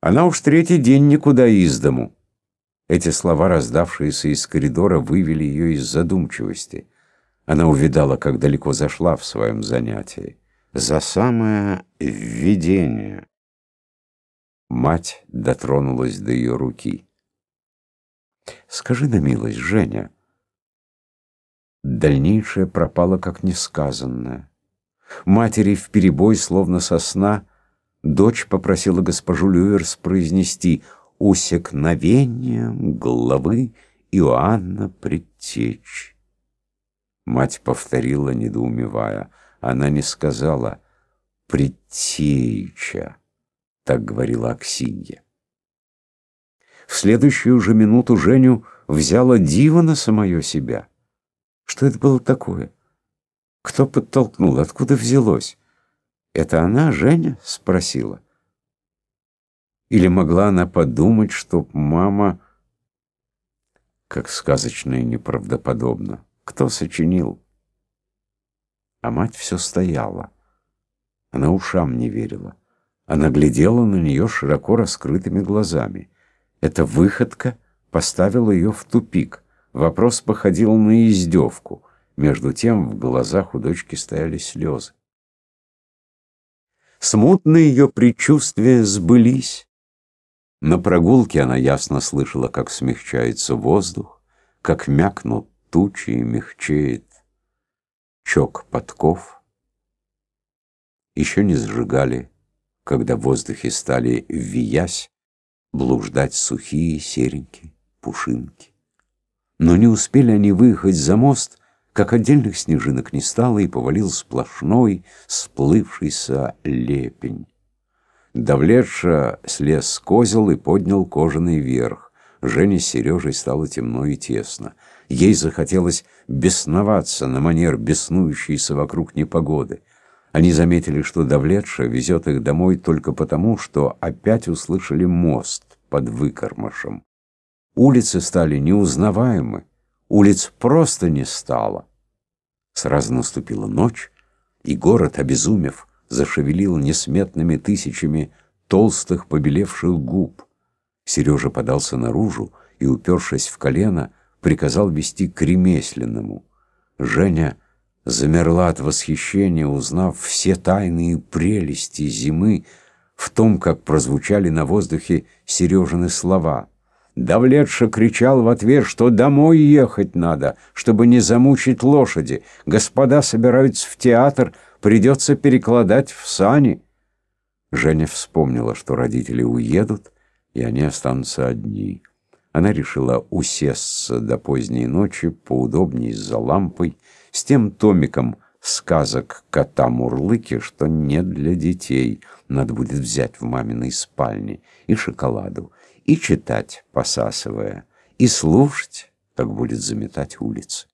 Она уж третий день никуда из дому. Эти слова, раздавшиеся из коридора, вывели ее из задумчивости. Она увидала, как далеко зашла в своем занятии. За самое введение. Мать дотронулась до ее руки. «Скажи на милость, Женя». Дальнейшее пропало как несказанное. Матери в перебой, словно сосна, дочь попросила госпожу Люверс произнести «усекновением главы Иоанна Предтечь». Мать повторила, недоумевая. Она не сказала «предтеча», так говорила Аксинья. В следующую же минуту Женю взяла диво на самое себя. Что это было такое? Кто подтолкнул? Откуда взялось? «Это она, Женя?» — спросила. Или могла она подумать, что мама... Как сказочно и неправдоподобно. Кто сочинил? А мать все стояла. Она ушам не верила. Она глядела на нее широко раскрытыми глазами. Эта выходка поставила ее в тупик. Вопрос походил на издевку. Между тем в глазах у дочки стояли слезы. Смутные ее предчувствия сбылись. На прогулке она ясно слышала, как смягчается воздух, как мякнут тучи и мягчеет чок подков. Еще не сжигали, когда в воздухе стали, виясь, блуждать сухие серенькие пушинки. Но не успели они выехать за мост — как отдельных снежинок не стало, и повалил сплошной, сплывшийся лепень. Давлетша слез с козел и поднял кожаный верх. Жене с Сережей стало темно и тесно. Ей захотелось бесноваться на манер беснующейся вокруг непогоды. Они заметили, что Давлетша везет их домой только потому, что опять услышали мост под выкормышем. Улицы стали неузнаваемы. Улиц просто не стало. Сразу наступила ночь, и город, обезумев, зашевелил несметными тысячами толстых побелевших губ. Сережа подался наружу и, упершись в колено, приказал вести к ремесленному. Женя замерла от восхищения, узнав все тайные прелести зимы в том, как прозвучали на воздухе Сережины слова — Давлетша кричал в ответ, что домой ехать надо, чтобы не замучить лошади. Господа собираются в театр, придется перекладать в сани. Женя вспомнила, что родители уедут, и они останутся одни. Она решила усесться до поздней ночи, поудобнее за лампой, с тем томиком сказок кота Мурлыки, что не для детей, надо будет взять в маминой спальне, и шоколаду и читать, посасывая, и слушать, как будет заметать улицы.